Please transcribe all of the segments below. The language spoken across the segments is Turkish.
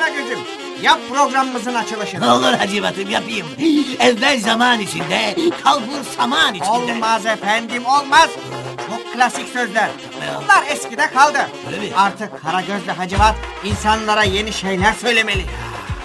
Karagöz'üm. Yap programımızın açılışını. Ne olur Hacivat'ım yapayım. Evvel zaman içinde, kalbur saman içinde. Olmaz efendim olmaz. Çok klasik sözler. Bunlar eskide kaldı. Öyle mi? Artık Karagöz ve Hacivat insanlara yeni şeyler söylemeli.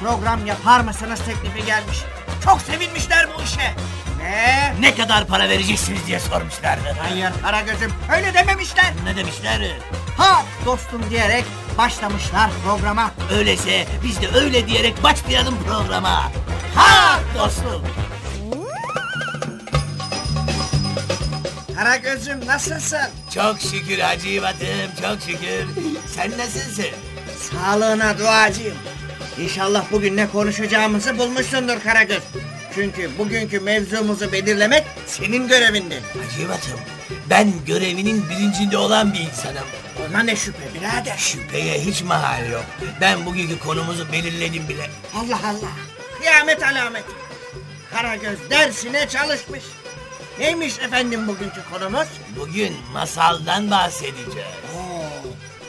program yapar mısınız teklifi gelmiş. Çok sevinmişler bu işe. Ne? Ne kadar para vereceksiniz diye sormuşlardı. Hayır Karagöz'üm öyle dememişler. Ne demişler? Ha dostum diyerek başlamışlar programa. Öyleyse biz de öyle diyerek başlayalım programa. Ha dostum. Karagöz'üm nasılsın? Çok şükür Hacı İvat'ım çok şükür. Sen nasılsın? Sağlığına duacıyım. İnşallah bugün ne konuşacağımızı bulmuşsundur Karagöz. Çünkü bugünkü mevzumuzu belirlemek senin görevindi. Hacı İvat'ım ben görevinin bilincinde olan bir insanım. Ona ne şüphe birader. Şüpheye hiç mahal yok. Ben bugünkü konumuzu belirledim bile. Allah Allah. Kıyamet alameti. Karagöz dersine çalışmış. Neymiş efendim bugünkü konumuz? Bugün masaldan bahsedeceğiz. Oo,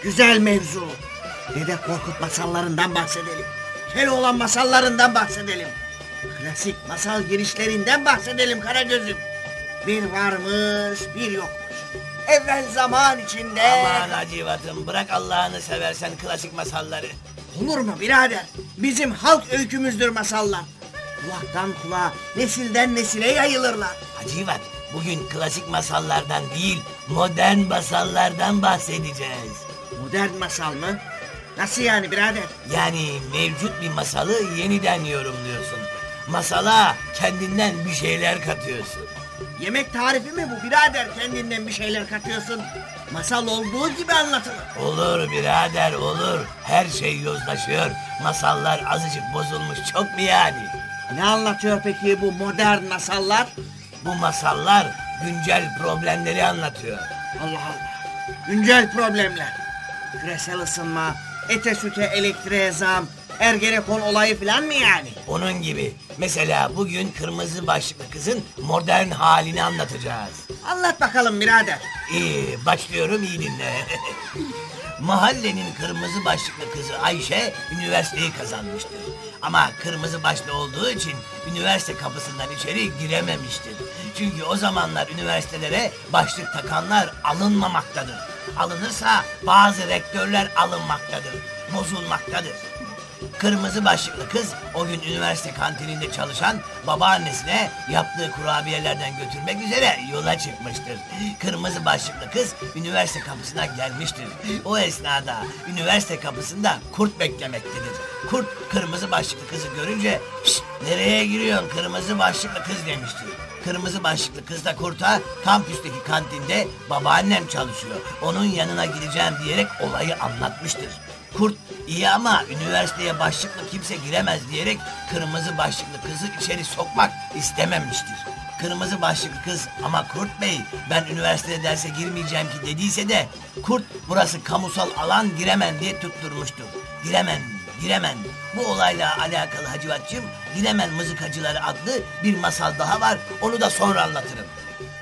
güzel mevzu. Dede Korkut masallarından bahsedelim. Keloğlan masallarından bahsedelim. Klasik masal girişlerinden bahsedelim Karagöz'üm. Bir varmış, bir yokmuş. Evvel zaman içinde... Aman Hacı İvat'ım bırak Allah'ını seversen klasik masalları. Olur mu birader? Bizim halk öykümüzdür masallar. Kulaktan kulağa, nesilden nesile yayılırlar. Hacı İvat bugün klasik masallardan değil modern masallardan bahsedeceğiz. Modern masal mı? Nasıl yani birader? Yani mevcut bir masalı yeniden yorumluyorsun. Masala kendinden bir şeyler katıyorsun. Yemek tarifi mi bu birader? Kendinden bir şeyler katıyorsun. Masal olduğu gibi anlatılır. Olur birader olur. Her şey yozlaşıyor. Masallar azıcık bozulmuş çok mu yani? Ne anlatıyor peki bu modern masallar? Bu masallar güncel problemleri anlatıyor. Allah Allah. Güncel problemler. Küresel ısınma, ete süte elektriğe zam, Ergenekon olayı falan mı yani? Onun gibi. Mesela bugün kırmızı başlıklı kızın modern halini anlatacağız. Anlat bakalım birader. İyi, başlıyorum iyi dinle. Mahallenin kırmızı başlıklı kızı Ayşe üniversiteyi kazanmıştır. Ama kırmızı başlı olduğu için üniversite kapısından içeri girememiştir. Çünkü o zamanlar üniversitelere başlık takanlar alınmamaktadır. Alınırsa bazı rektörler alınmaktadır, bozulmaktadır. Kırmızı başlıklı kız o gün üniversite kantininde çalışan babaannesine yaptığı kurabiyelerden götürmek üzere yola çıkmıştır. Kırmızı başlıklı kız üniversite kapısına gelmiştir. O esnada üniversite kapısında kurt beklemektedir. Kurt kırmızı başlıklı kızı görünce "Şşt, nereye giriyorsun kırmızı başlıklı kız demiştir. Kırmızı başlıklı kız da kurta kampüsteki kantinde babaannem çalışıyor. Onun yanına gideceğim diyerek olayı anlatmıştır. Kurt iyi ama üniversiteye başlıklı kimse giremez diyerek kırmızı başlıklı kızı içeri sokmak istememiştir. Kırmızı başlıklı kız ama Kurt Bey ben üniversitede derse girmeyeceğim ki dediyse de Kurt burası kamusal alan giremem diye tutturmuştur. Giremem, giremem. Bu olayla alakalı Hacivatçım Giremen Mızıkacıları adlı bir masal daha var onu da sonra anlatırım.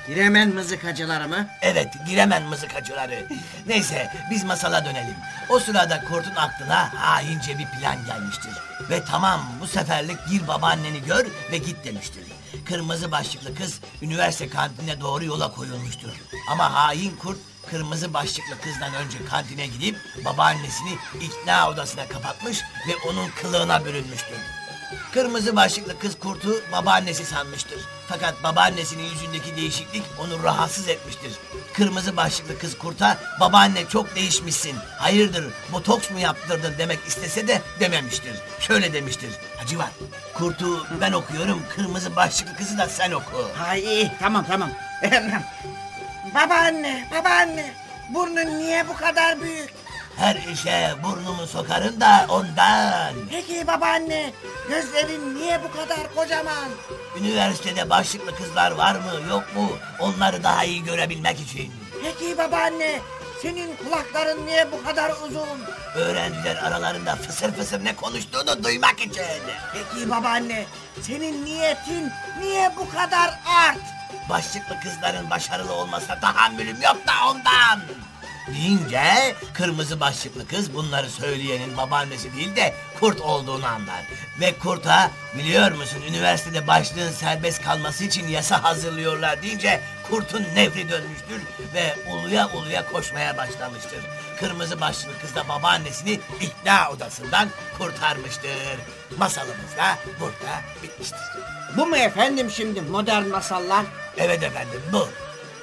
Giremen mızıkacıları mı? Evet, giremen mızıkacıları. Neyse, biz masala dönelim. O sırada kurtun aklına haince bir plan gelmiştir. Ve tamam, bu seferlik gir babaanneni gör ve git demiştir. Kırmızı başlıklı kız üniversite kantinine doğru yola koyulmuştur. Ama hain kurt kırmızı başlıklı kızdan önce kantine gidip babaannesini ikna odasına kapatmış ve onun kılığına bürünmüştür. Kırmızı başlıklı kız kurtu babaannesi sanmıştır. Fakat babaannesinin yüzündeki değişiklik onu rahatsız etmiştir. Kırmızı başlıklı kız kurta babaanne çok değişmişsin. Hayırdır botoks mu yaptırdın demek istese de dememiştir. Şöyle demiştir. Hacı var. Kurtu ben okuyorum. Kırmızı başlıklı kızı da sen oku. Hay iyi tamam tamam. babaanne babaanne burnun niye bu kadar büyük? Her işe burnumu sokarım da ondan. Peki babaanne, gözlerin niye bu kadar kocaman? Üniversitede başlıklı kızlar var mı yok mu onları daha iyi görebilmek için. Peki babaanne, senin kulakların niye bu kadar uzun? Öğrenciler aralarında fısır fısır ne konuştuğunu duymak için. Peki babaanne, senin niyetin niye bu kadar art? Başlıklı kızların başarılı olmasına tahammülüm yok da ondan. Deyince kırmızı başlıklı kız bunları söyleyenin babaannesi değil de kurt olduğunu anlar. Ve kurta biliyor musun üniversitede başlığın serbest kalması için yasa hazırlıyorlar deyince kurtun nefri dönmüştür ve uluya uluya koşmaya başlamıştır. Kırmızı başlıklı kız da babaannesini ikna odasından kurtarmıştır. Masalımız da burada bitmiştir. Bu mu efendim şimdi modern masallar? Evet efendim bu.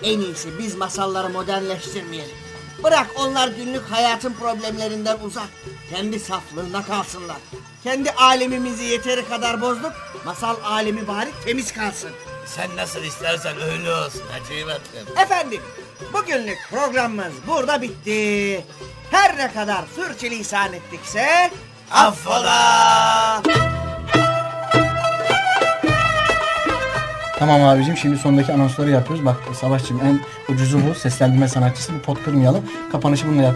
En iyisi biz masalları modernleştirmeyelim. Bırak onlar günlük hayatın problemlerinden uzak. Kendi saflığında kalsınlar. Kendi alemimizi yeteri kadar bozduk. Masal alemi bari temiz kalsın. Sen nasıl istersen öyle olsun Hacivat'ım. Efendim, bugünlük programımız burada bitti. Her ne kadar sürçülisan ettikse... Affola! Tamam abicim şimdi sondaki anonsları yapıyoruz. Bak Savaşçım en ucuzu bu. Seslendirme sanatçısı. Bir pot kırmayalım. Kapanışı bununla yap.